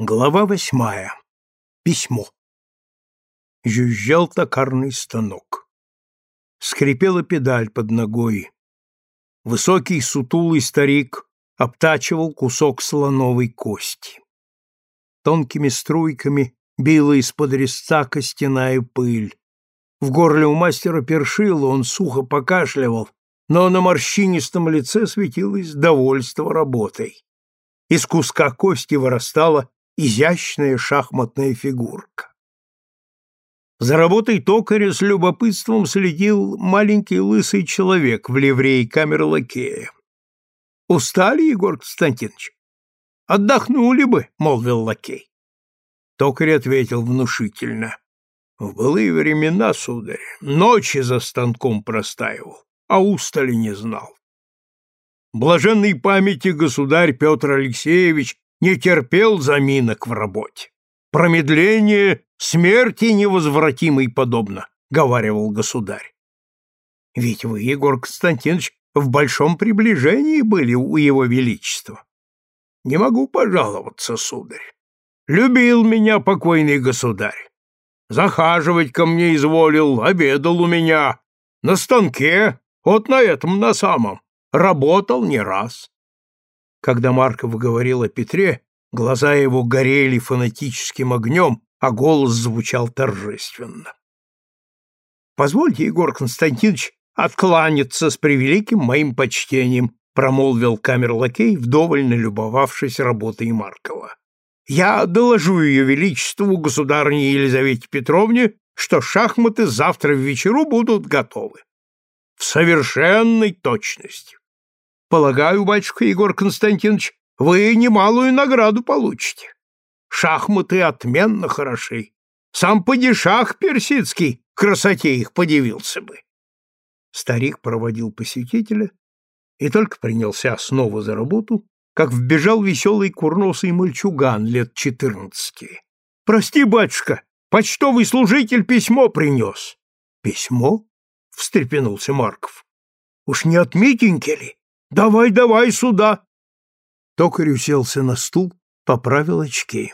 Глава восьмая. Письмо. Жужжал токарный станок. Скрипела педаль под ногой. Высокий сутулый старик обтачивал кусок слоновой кости. Тонкими струйками била из-под резца костяная пыль. В горле у мастера першило, он сухо покашливал, но на морщинистом лице светилось довольство работой. Из куска кости вырастала изящная шахматная фигурка. За работой токаря с любопытством следил маленький лысый человек в ливреи камеры лакея. «Устали, Егор Константинович?» «Отдохнули бы», — молвил лакей. Токарь ответил внушительно. «В былые времена, сударь, ночи за станком простаивал, а устали не знал. Блаженной памяти государь Петр Алексеевич не терпел заминок в работе. Промедление смерти невозвратимой подобно, говаривал государь. Ведь вы, Егор Константинович, в большом приближении были у его величества. Не могу пожаловаться, сударь. Любил меня покойный государь. Захаживать ко мне изволил, обедал у меня. На станке, вот на этом, на самом. Работал не раз. Когда Марков говорил о Петре, глаза его горели фанатическим огнем, а голос звучал торжественно. «Позвольте, Егор Константинович, откланяться с превеликим моим почтением», промолвил камерлакей, вдоволь налюбовавшись работой Маркова. «Я доложу ее величеству, государыне Елизавете Петровне, что шахматы завтра в вечеру будут готовы. В совершенной точности. Полагаю, батюшка Егор Константинович, вы немалую награду получите. Шахматы отменно хороши. Сам падишах персидский красоте их подивился бы. Старик проводил посетителя и только принялся снова за работу, как вбежал веселый курносый мальчуган лет четырнадцати. — Прости, батюшка, почтовый служитель письмо принес. — Письмо? — встрепенулся Марков. — Уж не от Митеньки ли? Давай, давай сюда. Токарь уселся на стул, поправил очки.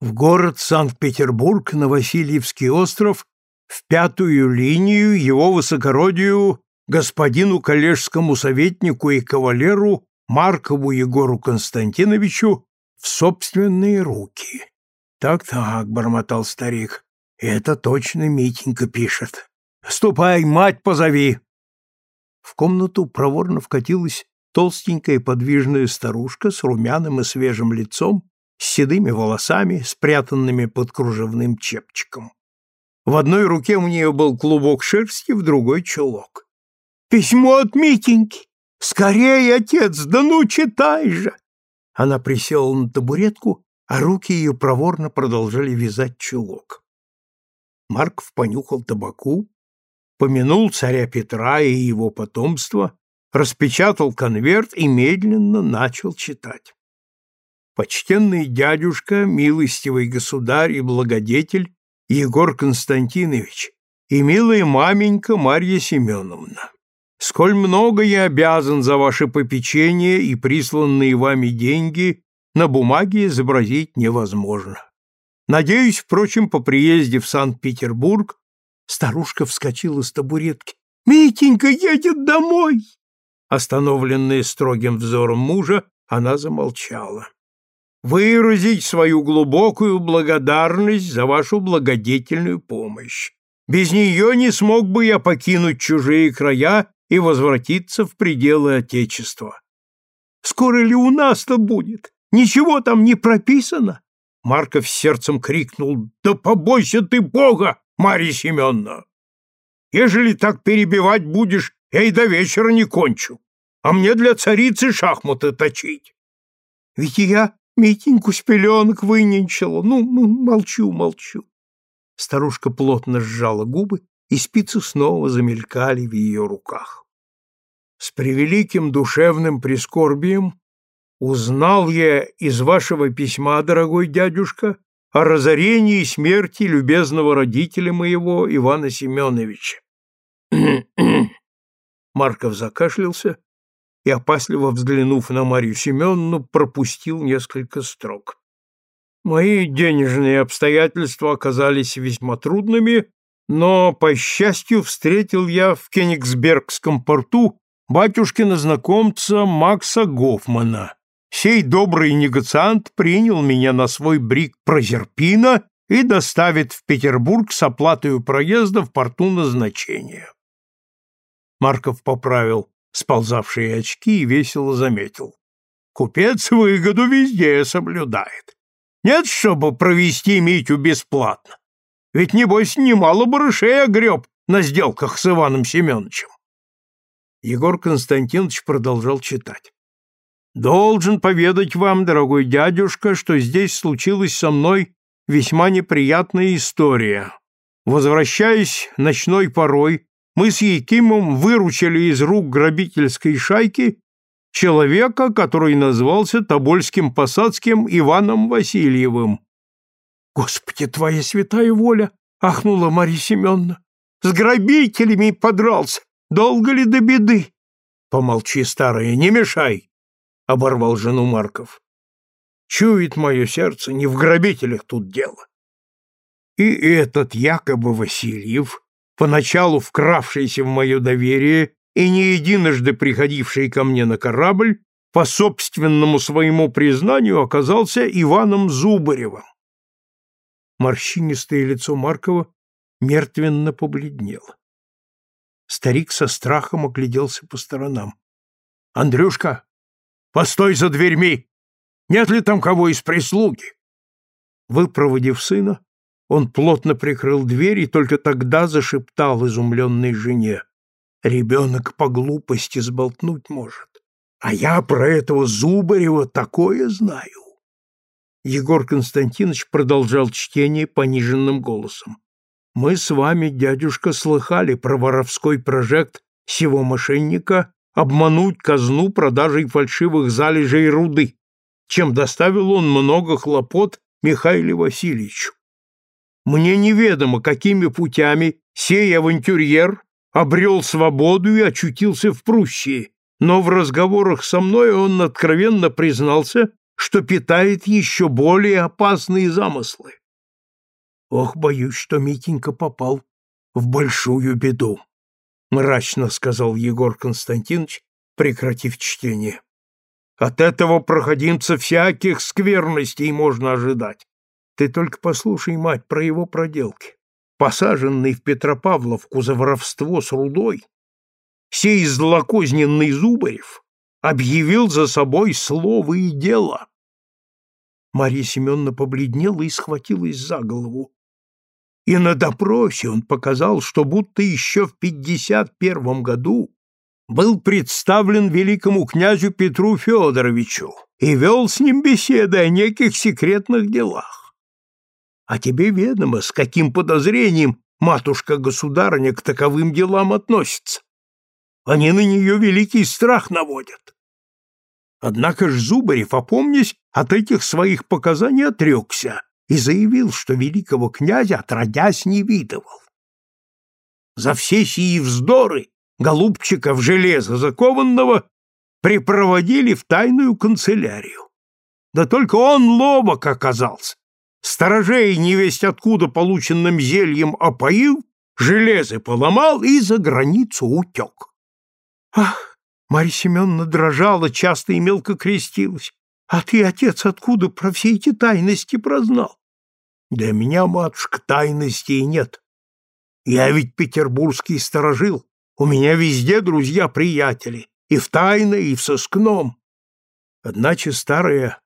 В город Санкт-Петербург на Васильевский остров в пятую линию его высокородию господину коллежскому советнику и кавалеру Маркову Егору Константиновичу в собственные руки. Так-так, бормотал старик. Это точно Митенька пишет. Ступай, мать позови. В комнату проворно вкатилась толстенькая подвижная старушка с румяным и свежим лицом, с седыми волосами, спрятанными под кружевным чепчиком. В одной руке у нее был клубок шерсти, в другой — чулок. «Письмо от Митеньки! Скорее, отец, да ну читай же!» Она присела на табуретку, а руки ее проворно продолжали вязать чулок. Марков понюхал табаку, помянул царя Петра и его потомство, распечатал конверт и медленно начал читать. Почтенный дядюшка, милостивый государь и благодетель Егор Константинович и милая маменька Марья Семеновна, сколь много я обязан за ваше попечение и присланные вами деньги на бумаге изобразить невозможно. Надеюсь, впрочем, по приезде в Санкт-Петербург Старушка вскочила с табуретки. «Митенька едет домой!» Остановленная строгим взором мужа, она замолчала. «Выразить свою глубокую благодарность за вашу благодетельную помощь. Без нее не смог бы я покинуть чужие края и возвратиться в пределы Отечества. Скоро ли у нас-то будет? Ничего там не прописано?» Марков сердцем крикнул «Да побойся ты Бога! Марья Семеновна. Ежели так перебивать будешь, я и до вечера не кончу, а мне для царицы шахматы точить. Ведь я Митеньку с пеленок выненчила. Ну, ну, молчу, молчу. Старушка плотно сжала губы, и спицы снова замелькали в ее руках. С превеликим душевным прискорбием узнал я из вашего письма, дорогой дядюшка, о разорении и смерти любезного родителя моего Ивана Семеновича. Марков закашлялся и, опасливо взглянув на Марью Семеновну, пропустил несколько строк. Мои денежные обстоятельства оказались весьма трудными, но, по счастью, встретил я в Кенигсбергском порту батюшкина знакомца Макса Гофмана. Сей добрый негациант принял меня на свой брик Прозерпина и доставит в Петербург с оплатой проезда в порту назначения. Марков поправил сползавшие очки и весело заметил. Купец выгоду везде соблюдает. Нет, чтобы провести Митю бесплатно. Ведь, небось, немало барышей огреб на сделках с Иваном Семеновичем. Егор Константинович продолжал читать. «Должен поведать вам, дорогой дядюшка, что здесь случилась со мной весьма неприятная история. Возвращаясь ночной порой, мы с Якимом выручили из рук грабительской шайки человека, который назвался Тобольским посадским Иваном Васильевым. «Господи, твоя святая воля!» — ахнула Марья Семеновна. «С грабителями подрался! Долго ли до беды?» «Помолчи, старая, не мешай!» — оборвал жену Марков. «Чует мое сердце, не в грабителях тут дело». И этот якобы Васильев, поначалу вкравшийся в мое доверие и не единожды приходивший ко мне на корабль, по собственному своему признанию оказался Иваном Зубаревым. Морщинистое лицо Маркова мертвенно побледнело. Старик со страхом огляделся по сторонам. — Андрюшка, постой за дверьми! Нет ли там кого из прислуги? Выпроводив сына, он плотно прикрыл дверь и только тогда зашептал изумленной жене. Ребенок по глупости сболтнуть может. А я про этого Зубарева такое знаю. Егор Константинович продолжал чтение пониженным голосом. Мы с вами, дядюшка, слыхали про воровской прожект сего мошенника обмануть казну продажей фальшивых залежей руды, чем доставил он много хлопот Михаилу Васильевичу. Мне неведомо, какими путями сей авантюрьер обрел свободу и очутился в Пруссии, но в разговорах со мной он откровенно признался, что питает еще более опасные замыслы. Ох, боюсь, что Митенька попал в большую беду, мрачно сказал Егор Константинович, прекратив чтение. От этого проходимца всяких скверностей можно ожидать. Ты только послушай, мать, про его проделки. Посаженный в Петропавловку за воровство с рудой, сей злокозненный Зубарев объявил за собой слово и дело. Марья Семеновна побледнела и схватилась за голову. И на допросе он показал, что будто еще в пятьдесят первом году был представлен великому князю Петру Федоровичу и вел с ним беседы о неких секретных делах. А тебе ведомо, с каким подозрением матушка-государыня к таковым делам относится. Они на нее великий страх наводят. Однако ж Зубарев, опомнясь, от этих своих показаний отрекся и заявил, что великого князя отродясь не видывал. За все сии вздоры голубчика в железо закованного припроводили в тайную канцелярию. Да только он ловок оказался, сторожей невесть откуда полученным зельем опоил, железы поломал и за границу утек. Ах, Марья Семеновна дрожала, часто и мелко крестилась. А ты, отец, откуда про все эти тайности прознал? Для меня, матушка, тайностей нет. Я ведь петербургский сторожил. У меня везде друзья-приятели, и в тайной, и в сыскном. Одначе старая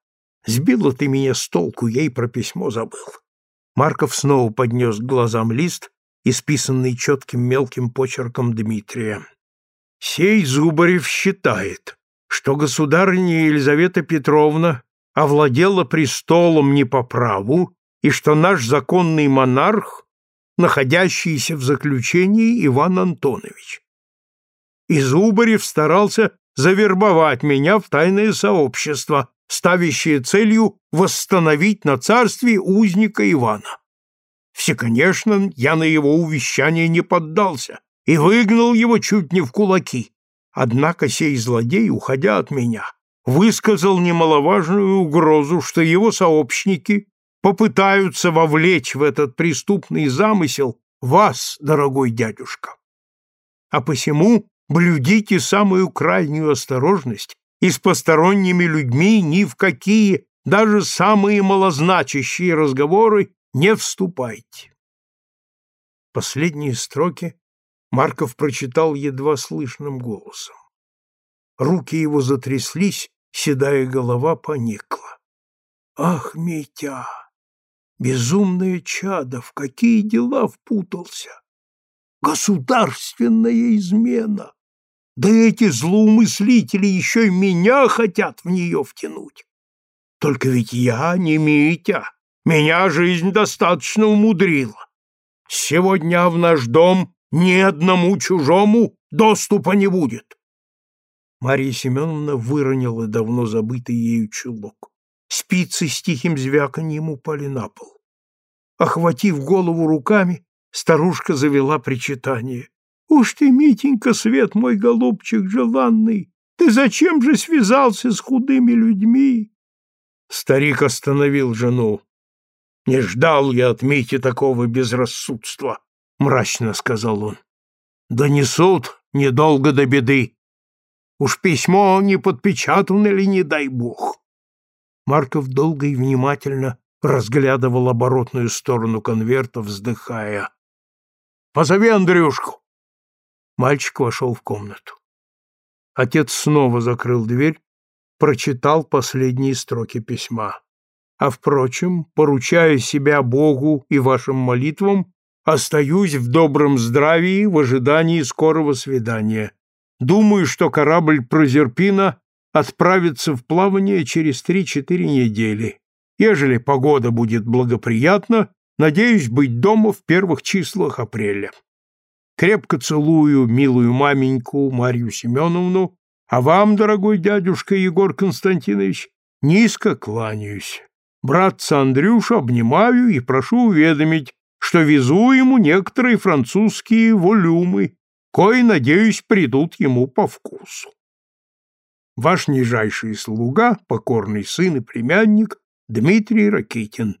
Сбила ты меня с толку, я про письмо забыл. Марков снова поднес к глазам лист, исписанный четким мелким почерком Дмитрия. Сей Зубарев считает, что государыня Елизавета Петровна овладела престолом не по праву и что наш законный монарх, находящийся в заключении Иван Антонович. И Зубарев старался завербовать меня в тайное сообщество, ставящее целью восстановить на царстве узника Ивана. Все, конечно, я на его увещание не поддался и выгнал его чуть не в кулаки, Однако сей злодей, уходя от меня, высказал немаловажную угрозу, что его сообщники попытаются вовлечь в этот преступный замысел вас, дорогой дядюшка. А посему блюдите самую крайнюю осторожность и с посторонними людьми ни в какие, даже самые малозначащие разговоры не вступайте. Последние строки Марков прочитал едва слышным голосом. Руки его затряслись, седая голова поникла. Ах, Митя! Безумное чадо, в какие дела впутался! Государственная измена! Да эти злоумыслители еще и меня хотят в нее втянуть. Только ведь я не Митя, меня жизнь достаточно умудрила. Сегодня в наш дом ни одному чужому доступа не будет. Марья Семеновна выронила давно забытый ею чулок. Спицы с тихим звяканьем упали на пол. Охватив голову руками, старушка завела причитание. «Уж ты, Митенька, свет мой голубчик желанный, ты зачем же связался с худыми людьми?» Старик остановил жену. «Не ждал я от Мити такого безрассудства», — мрачно сказал он. «Донесут недолго до беды. Уж письмо не подпечатано ли, не дай бог». Марков долго и внимательно разглядывал оборотную сторону конверта, вздыхая. «Позови Андрюшку!» Мальчик вошел в комнату. Отец снова закрыл дверь, прочитал последние строки письма. А, впрочем, поручая себя Богу и вашим молитвам, остаюсь в добром здравии в ожидании скорого свидания. Думаю, что корабль Прозерпина отправится в плавание через три-четыре недели. Ежели погода будет благоприятна, надеюсь быть дома в первых числах апреля. Крепко целую милую маменьку Марью Семеновну, а вам, дорогой дядюшка Егор Константинович, низко кланяюсь. Братца Андрюша обнимаю и прошу уведомить, что везу ему некоторые французские волюмы, кои, надеюсь, придут ему по вкусу. Ваш нижайший слуга, покорный сын и племянник Дмитрий Ракитин.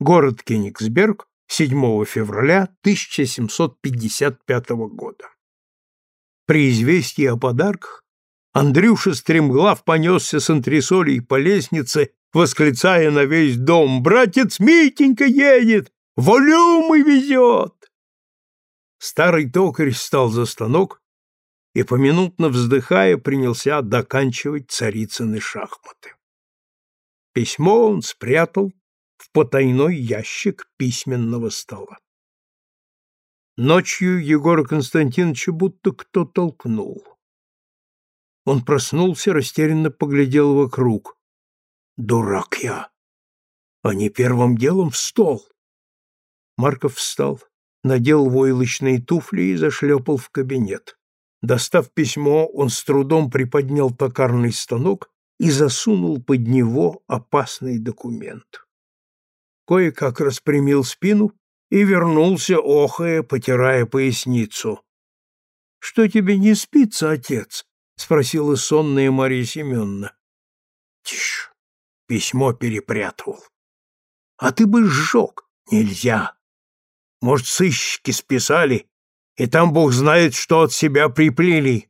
Город Кенигсберг, 7 февраля 1755 года. При известии о подарках Андрюша стремглав понесся с антресолей по лестнице, восклицая на весь дом «Братец Митенька едет! Волюмы везет!» Старый токарь встал за станок и, поминутно вздыхая, принялся доканчивать царицыны шахматы. Письмо он спрятал в потайной ящик письменного стола. Ночью Егора Константиновича будто кто толкнул. Он проснулся, растерянно поглядел вокруг. «Дурак я! Не первым делом в стол!» Марков встал, надел войлочные туфли и зашлепал в кабинет. Достав письмо, он с трудом приподнял токарный станок и засунул под него опасный документ. Кое-как распрямил спину и вернулся, охая, потирая поясницу. — Что тебе не спится, отец? — спросила сонная Мария Семеновна. — Тише, письмо перепрятывал. — А ты бы сжег. Нельзя. Может, сыщики списали, и там бог знает, что от себя приплели.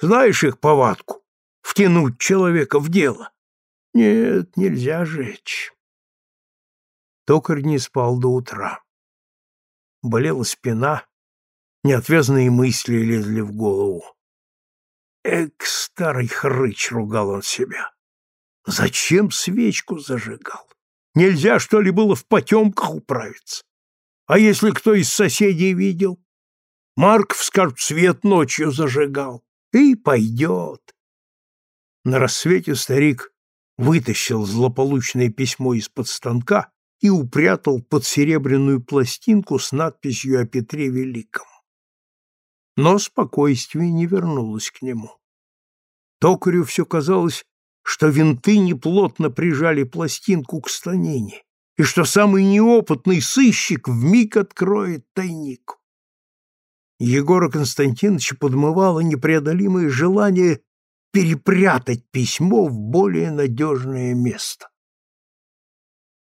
Знаешь их повадку? Втянуть человека в дело. Нет, нельзя жечь. Токарь не спал до утра. Болела спина, неотвязные мысли лезли в голову. Эк, старый хрыч, ругал он себя. Зачем свечку зажигал? Нельзя, что ли, было в потемках управиться? А если кто из соседей видел? Марков, скажет, свет ночью зажигал. И пойдет. На рассвете старик вытащил злополучное письмо из-под станка и упрятал под серебряную пластинку с надписью о Петре Великом. Но спокойствие не вернулось к нему. Токарю все казалось, что винты неплотно прижали пластинку к станине, и что самый неопытный сыщик вмиг откроет тайник. Егора Константиновича подмывало непреодолимое желание перепрятать письмо в более надежное место.